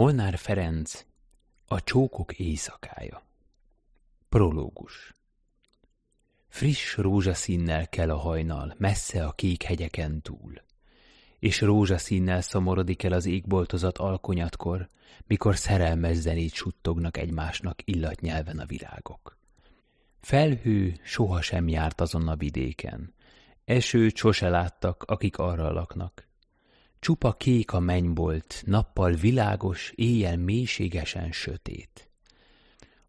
Molnár Ferenc A csókok éjszakája. Prológus. Friss rózsaszínnel kell a hajnal, messze a kék hegyeken túl, és rózsaszínnel szomorodik el az égboltozat alkonyatkor, mikor szerelmes zenét suttognak egymásnak illatnyelven a virágok. Felhő sohasem járt azon a vidéken, esőt sose láttak, akik arra laknak, Csupa kék a mennybolt, nappal világos, éjjel mélységesen sötét.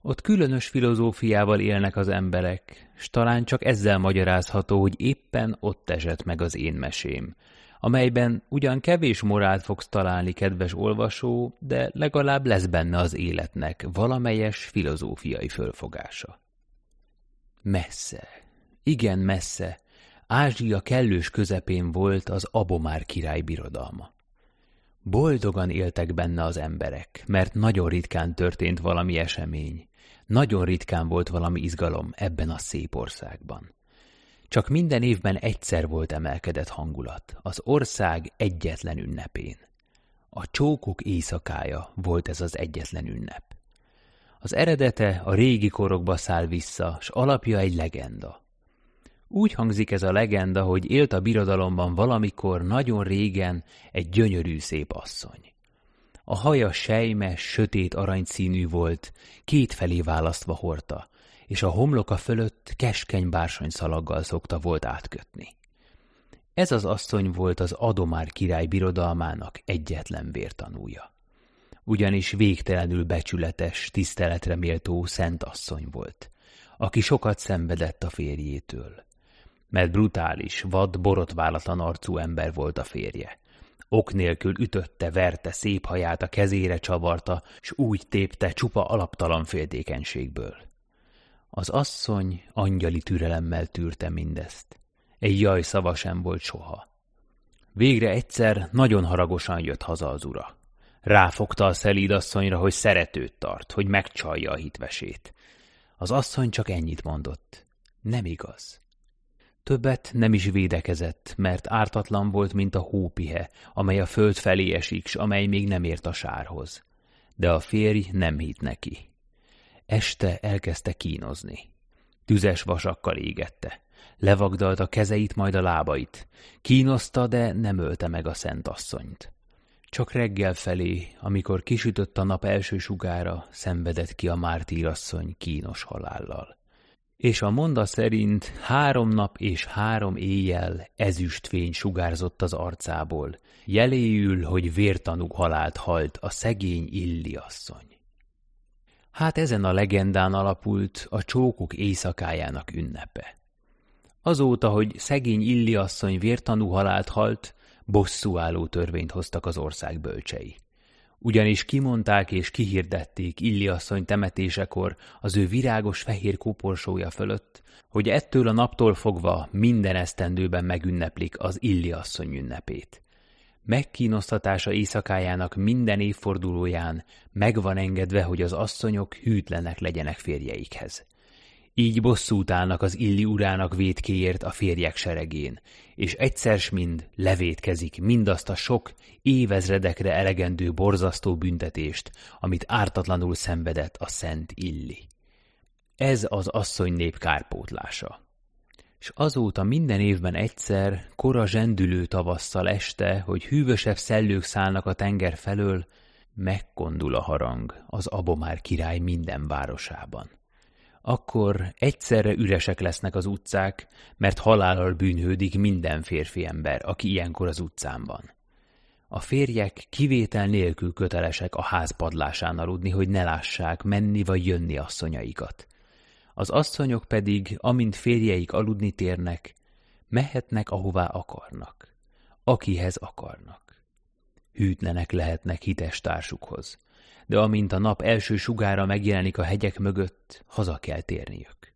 Ott különös filozófiával élnek az emberek, s talán csak ezzel magyarázható, hogy éppen ott esett meg az én mesém, amelyben ugyan kevés morált fogsz találni, kedves olvasó, de legalább lesz benne az életnek valamelyes filozófiai fölfogása. Messze, igen messze, Ázsia kellős közepén volt az Abomár király birodalma. Boldogan éltek benne az emberek, mert nagyon ritkán történt valami esemény, nagyon ritkán volt valami izgalom ebben a szép országban. Csak minden évben egyszer volt emelkedett hangulat, az ország egyetlen ünnepén. A csókok éjszakája volt ez az egyetlen ünnep. Az eredete a régi korokba száll vissza, s alapja egy legenda. Úgy hangzik ez a legenda, hogy élt a birodalomban valamikor nagyon régen egy gyönyörű szép asszony. A haja sejmes, sötét aranyszínű volt, kétfelé választva hordta, és a homloka fölött keskeny szalaggal szokta volt átkötni. Ez az asszony volt az Adomár király birodalmának egyetlen vértanúja. Ugyanis végtelenül becsületes, tiszteletre méltó szent asszony volt, aki sokat szenvedett a férjétől mert brutális, vad, borotválatlan arcú ember volt a férje. Ok nélkül ütötte, verte, szép haját a kezére csavarta, s úgy tépte csupa alaptalan féltékenységből. Az asszony angyali türelemmel tűrte mindezt. Egy jaj szava sem volt soha. Végre egyszer nagyon haragosan jött haza az ura. Ráfogta a szelíd asszonyra, hogy szeretőt tart, hogy megcsalja a hitvesét. Az asszony csak ennyit mondott. Nem igaz. Többet nem is védekezett, mert ártatlan volt, mint a hópihe, amely a föld felé esik, s amely még nem ért a sárhoz. De a férj nem hitt neki. Este elkezdte kínozni. Tüzes vasakkal égette. Levagdalta kezeit, majd a lábait. Kínoszta, de nem ölte meg a szent asszonyt. Csak reggel felé, amikor kisütött a nap első sugára, szenvedett ki a mártírasszony kínos halállal és a monda szerint három nap és három éjjel ezüstfény sugárzott az arcából, jeléül, hogy vértanú halált halt a szegény Illi asszony. Hát ezen a legendán alapult a csókok éjszakájának ünnepe. Azóta, hogy szegény Illi asszony vértanú halált halt, bosszúálló törvényt hoztak az ország bölcsei ugyanis kimondták és kihirdették Illi asszony temetésekor az ő virágos fehér koporsója fölött, hogy ettől a naptól fogva minden esztendőben megünneplik az Illi asszony ünnepét. Megkínosztatása éjszakájának minden évfordulóján megvan engedve, hogy az asszonyok hűtlenek legyenek férjeikhez. Így bosszút állnak az illi urának védkéért a férjek seregén, és egyszer mind levétkezik mindazt a sok, évezredekre elegendő borzasztó büntetést, amit ártatlanul szenvedett a szent illi. Ez az asszony nép kárpótlása. És azóta minden évben egyszer, kora zsendülő tavasszal este, hogy hűvösebb szellők szállnak a tenger felől, megkondul a harang az Abomár király minden városában akkor egyszerre üresek lesznek az utcák, mert halállal bűnhődik minden férfi ember, aki ilyenkor az utcán van. A férjek kivétel nélkül kötelesek a ház padlásán aludni, hogy ne lássák menni vagy jönni asszonyaikat. Az asszonyok pedig, amint férjeik aludni térnek, mehetnek ahová akarnak, akihez akarnak. Hűtlenek lehetnek hites társukhoz, de amint a nap első sugára megjelenik a hegyek mögött, haza kell térniük.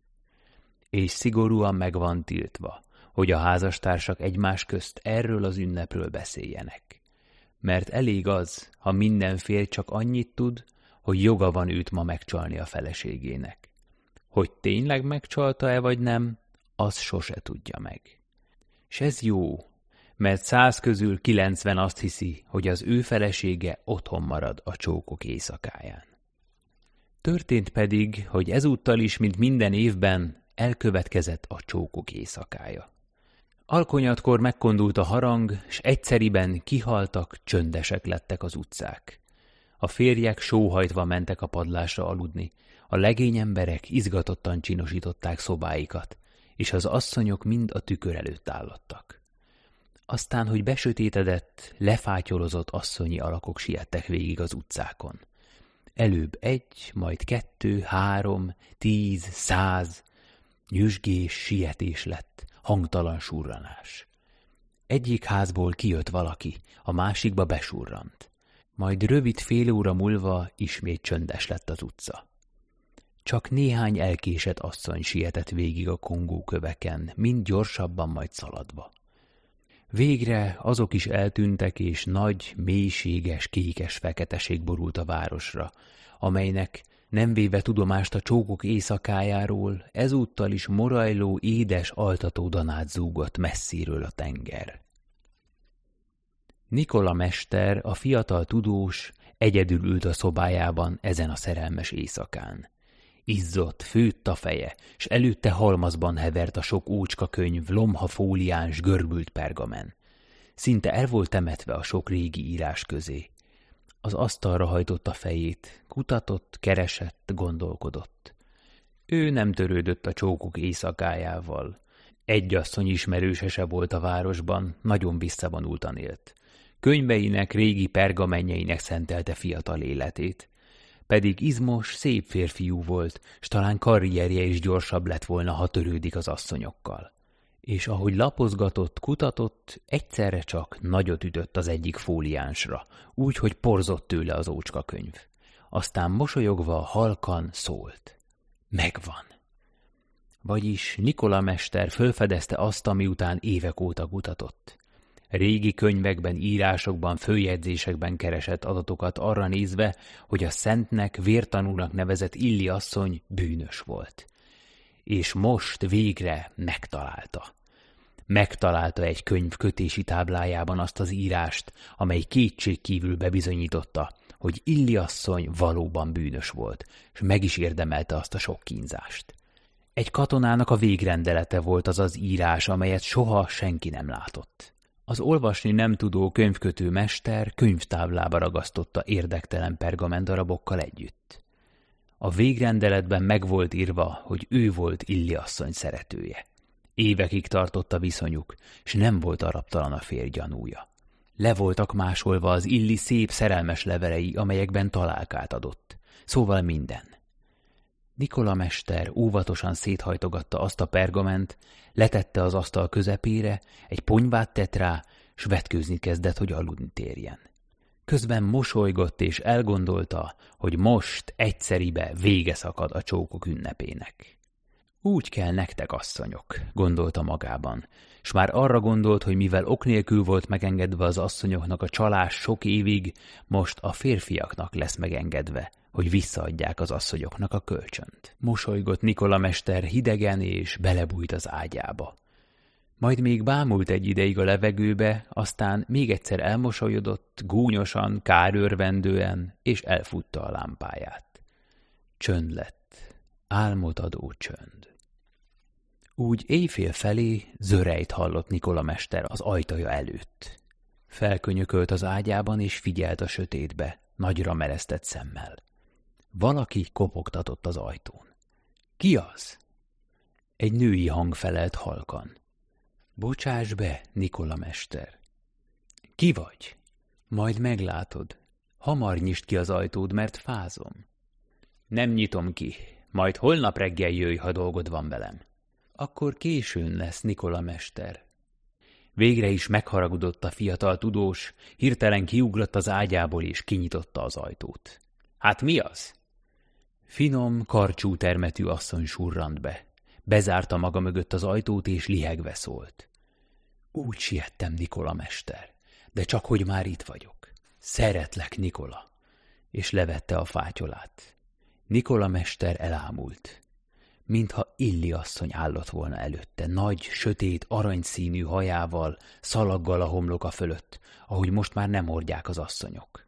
És szigorúan meg van tiltva, hogy a házastársak egymás közt erről az ünnepről beszéljenek. Mert elég az, ha minden férj csak annyit tud, hogy joga van őt ma megcsalni a feleségének. Hogy tényleg megcsalta-e vagy nem, az sose tudja meg. S ez jó, mert száz közül kilencven azt hiszi, hogy az ő felesége otthon marad a csókok éjszakáján. Történt pedig, hogy ezúttal is, mint minden évben, elkövetkezett a csókok éjszakája. Alkonyatkor megkondult a harang, s egyszeriben kihaltak, csöndesek lettek az utcák. A férjek sóhajtva mentek a padlásra aludni, a legény emberek izgatottan csinosították szobáikat, és az asszonyok mind a tükör előtt állottak. Aztán, hogy besötétedett, lefátyolozott asszonyi alakok siettek végig az utcákon. Előbb egy, majd kettő, három, tíz, száz, nyüzsgés, sietés lett, hangtalan surranás. Egyik házból kijött valaki, a másikba besurrant. Majd rövid fél óra múlva ismét csöndes lett az utca. Csak néhány elkésett asszony sietett végig a kongó köveken, mind gyorsabban, majd szaladva. Végre azok is eltűntek, és nagy, mélységes, kékes feketeség borult a városra, amelynek nem véve tudomást a csókok éjszakájáról, ezúttal is morajló, édes altató danát zúgott messziről a tenger. Nikola mester, a fiatal tudós, egyedül ült a szobájában ezen a szerelmes éjszakán. Izzott, főtt a feje, s előtte halmazban hevert a sok ócska könyv, lomha fóliáns, görbült pergamen. Szinte el volt temetve a sok régi írás közé. Az asztalra hajtotta fejét, kutatott, keresett, gondolkodott. Ő nem törődött a csókok éjszakájával. Egy asszony ismerősese volt a városban, nagyon visszavonultan élt. Könyveinek, régi pergamenjeinek szentelte fiatal életét. Pedig izmos, szép férfiú volt, s talán karrierje is gyorsabb lett volna, ha törődik az asszonyokkal és ahogy lapozgatott, kutatott, egyszerre csak nagyot ütött az egyik fóliánsra, úgy, hogy porzott tőle az ócska könyv. Aztán mosolyogva halkan szólt. Megvan. Vagyis Nikola mester fölfedezte azt, ami után évek óta kutatott. Régi könyvekben, írásokban, főjegyzésekben keresett adatokat arra nézve, hogy a szentnek, vértanúnak nevezett Illi asszony bűnös volt. És most végre megtalálta megtalálta egy könyv kötési táblájában azt az írást, amely kétség kívül bebizonyította, hogy Illi asszony valóban bűnös volt, és meg is érdemelte azt a sok kínzást. Egy katonának a végrendelete volt az az írás, amelyet soha senki nem látott. Az olvasni nem tudó könyvkötő mester könyvtáblába ragasztotta érdektelen pergamentarabokkal együtt. A végrendeletben meg volt írva, hogy ő volt Illi asszony szeretője. Évekig tartott a viszonyuk, s nem volt araptalan a férj gyanúja. Le voltak másolva az illi szép szerelmes levelei, amelyekben találkát adott. Szóval minden. Nikola mester óvatosan széthajtogatta azt a pergament, letette az asztal közepére, egy ponyvát tett rá, s vetkőzni kezdett, hogy aludni térjen. Közben mosolygott és elgondolta, hogy most egyszeribe vége szakad a csókok ünnepének. Úgy kell nektek, asszonyok, gondolta magában, s már arra gondolt, hogy mivel ok nélkül volt megengedve az asszonyoknak a csalás sok évig, most a férfiaknak lesz megengedve, hogy visszaadják az asszonyoknak a kölcsönt. Mosolygott Nikola mester hidegen és belebújt az ágyába. Majd még bámult egy ideig a levegőbe, aztán még egyszer elmosolyodott, gúnyosan, kárőrvendően, és elfutta a lámpáját. Csönd lett, álmot adó csönd. Úgy éjfél felé zörejt hallott Nikola mester az ajtaja előtt. Felkönyökölt az ágyában, és figyelt a sötétbe, nagyra meresztett szemmel. Valaki kopogtatott az ajtón. Ki az? Egy női hang felelt halkan. Bocsáss be, Nikola mester. Ki vagy? Majd meglátod. Hamar nyisd ki az ajtód, mert fázom. Nem nyitom ki, majd holnap reggel jöjj, ha dolgod van velem. Akkor későn lesz, Nikola mester. Végre is megharagudott a fiatal tudós, hirtelen kiugrott az ágyából és kinyitotta az ajtót. Hát mi az? Finom, karcsú termetű asszony surrant be. Bezárta maga mögött az ajtót, és lihegve szólt. Úgy siettem, Nikola mester, de csak hogy már itt vagyok. Szeretlek, Nikola. És levette a fátyolát. Nikola mester elámult. mintha Illi asszony állott volna előtte, nagy, sötét, aranyszínű hajával, szalaggal a homloka fölött, ahogy most már nem hordják az asszonyok.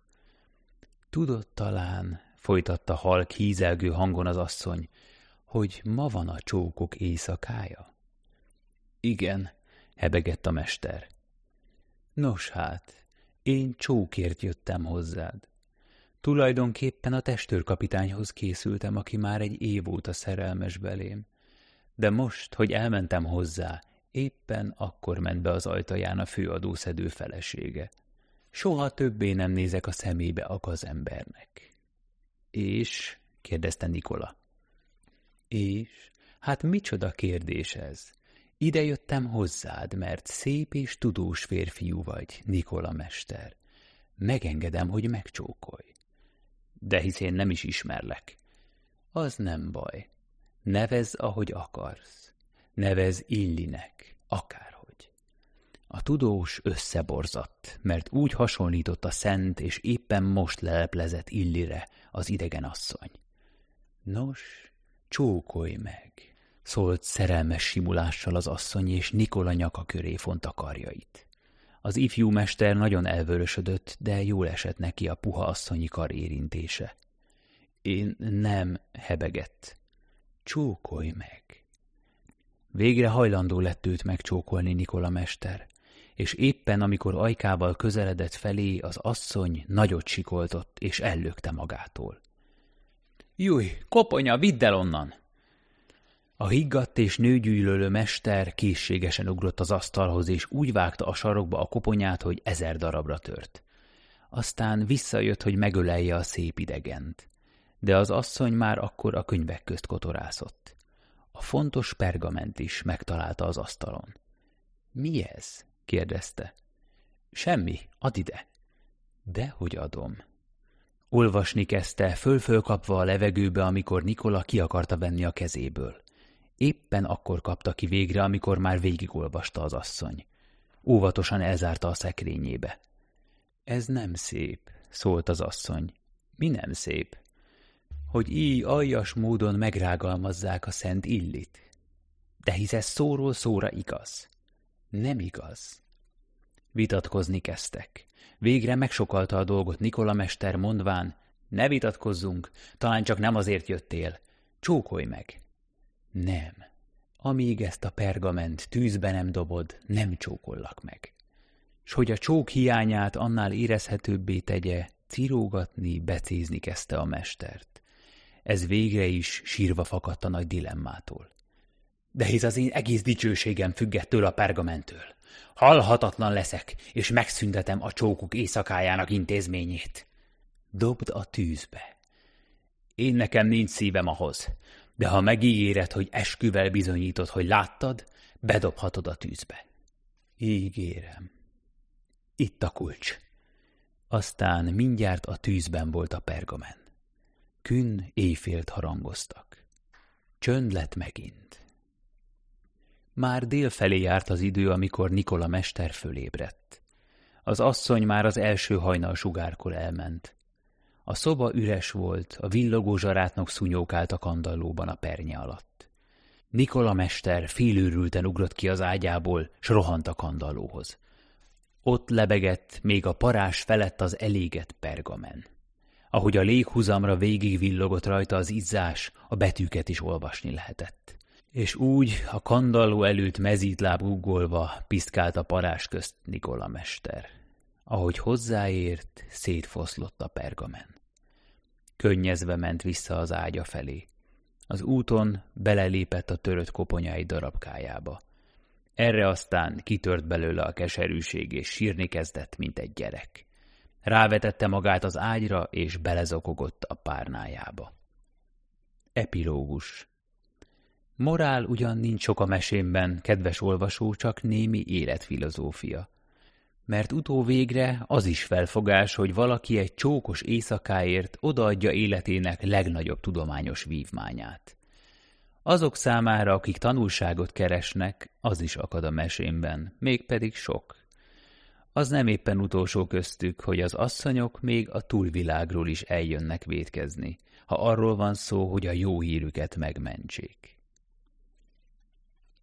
Tudod talán, folytatta halk hízelgő hangon az asszony, hogy ma van a csókok éjszakája? Igen, hebegett a mester. Nos hát, én csókért jöttem hozzád. Tulajdonképpen a testőrkapitányhoz készültem, aki már egy év óta szerelmes belém. De most, hogy elmentem hozzá, éppen akkor ment be az ajtaján a főadószedő felesége. Soha többé nem nézek a szemébe a gazembernek. És? kérdezte Nikola. És? Hát micsoda kérdés ez? Ide jöttem hozzád, mert szép és tudós férfiú vagy, Nikola mester. Megengedem, hogy megcsókolj. De hisz én nem is ismerlek. Az nem baj. Nevez, ahogy akarsz. Nevez Illinek, akárhogy. A tudós összeborzadt, mert úgy hasonlított a szent, és éppen most leleplezett Illire az idegen asszony. Nos, csókolj meg, szólt szerelmes simulással az asszony, és Nikola nyaka köré fonta karjait. Az ifjú mester nagyon elvörösödött, de jól esett neki a puha asszonyi kar érintése. Én nem hebegett. Csókolj meg. Végre hajlandó lett őt megcsókolni Nikola mester, és éppen amikor ajkával közeledett felé, az asszony nagyot sikoltott, és ellökte magától. Júj, koponya, vidd el onnan! A higgadt és nőgyűlölő mester készségesen ugrott az asztalhoz, és úgy vágta a sarokba a koponyát, hogy ezer darabra tört. Aztán visszajött, hogy megölelje a szép idegent. De az asszony már akkor a könyvek közt kotorászott. A fontos pergament is megtalálta az asztalon. Mi ez? Kérdezte. Semmi, add ide. Dehogy adom. Olvasni kezdte, föl-fölkapva a levegőbe, amikor Nikola ki akarta venni a kezéből. Éppen akkor kapta ki végre, amikor már végigolvasta az asszony. Óvatosan elzárta a szekrényébe. Ez nem szép, szólt az asszony. Mi nem szép? Hogy így aljas módon megrágalmazzák a szent illit. De hisz ez szóról szóra igaz. Nem igaz. Vitatkozni kezdtek. Végre megsokalta a dolgot Nikola mester mondván, ne vitatkozzunk, talán csak nem azért jöttél. Csókolj meg! Nem. Amíg ezt a pergament tűzbe nem dobod, nem csókollak meg. S hogy a csók hiányát annál érezhetőbbé tegye, cirógatni, becézni kezdte a mestert. Ez végre is sírva fakadt a nagy dilemmától. De hisz az én egész dicsőségem függettől a pergamentől. Halhatatlan leszek, és megszüntetem a csókok éjszakájának intézményét. Dobd a tűzbe. Én nekem nincs szívem ahhoz, de ha megígéred, hogy esküvel bizonyítod, hogy láttad, bedobhatod a tűzbe. Ígérem. Itt a kulcs. Aztán mindjárt a tűzben volt a pergamen. Kün éjfélt harangoztak. Csönd lett megint. Már dél felé járt az idő, amikor Nikola mester fölébredt. Az asszony már az első hajnal sugárkor elment. A szoba üres volt, a villogó zsarátnok szúnyókált a kandallóban a pernye alatt. Nikola mester félőrülten ugrott ki az ágyából, s rohant a kandallóhoz. Ott lebegett még a parás felett az elégett pergamen. Ahogy a léghuzamra végig villogott rajta az izzás, a betűket is olvasni lehetett. És úgy a kandalló előtt mezítláb uggolva piszkált a parás közt Nikola mester. Ahogy hozzáért, szétfoszlott a pergamen. Könnyezve ment vissza az ágya felé. Az úton belelépett a törött koponyái darabkájába. Erre aztán kitört belőle a keserűség, és sírni kezdett, mint egy gyerek. Rávetette magát az ágyra, és belezokogott a párnájába. Epilógus Morál ugyan nincs sok a mesémben, kedves olvasó, csak némi életfilozófia mert utóvégre az is felfogás, hogy valaki egy csókos éjszakáért odaadja életének legnagyobb tudományos vívmányát. Azok számára, akik tanulságot keresnek, az is akad a mesémben, mégpedig sok. Az nem éppen utolsó köztük, hogy az asszonyok még a túlvilágról is eljönnek vétkezni, ha arról van szó, hogy a jó hírüket megmentsék.